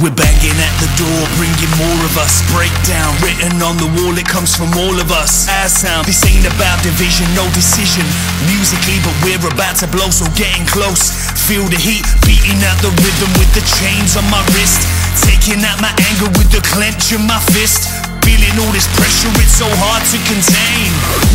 We're banging at the door, bringing more of us. Breakdown written on the wall, it comes from all of us. As sound, this ain't about division, no decision. Musically, but we're about to blow, so getting close. Feel the heat, beating out the rhythm with the chains on my wrist. Taking out my anger with the clench in my fist. Feeling all this pressure, it's so hard to contain.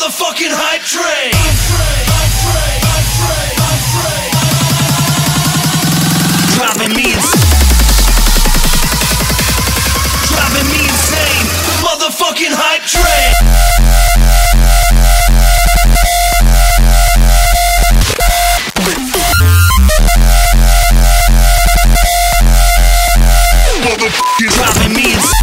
Motherfucking hype train. Driving me insane. Driving me insane, the motherfucking hype train. Driving me insane.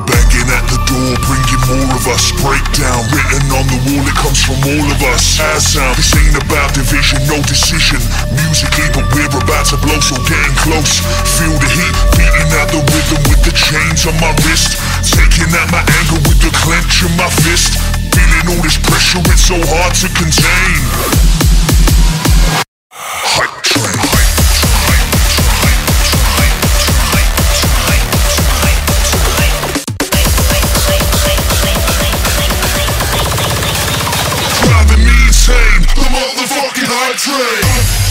We're banging at the door, bringing more of us. Breakdown written on the wall, it comes from all of us. As sound, this ain't about division, no decision. Musically, but we're about to blow, so getting close. Feel the heat, beating out the rhythm with the chains on my wrist. Taking out my anger with the clench of my fist. Feeling all this pressure, it's so hard to contain. Motherfucking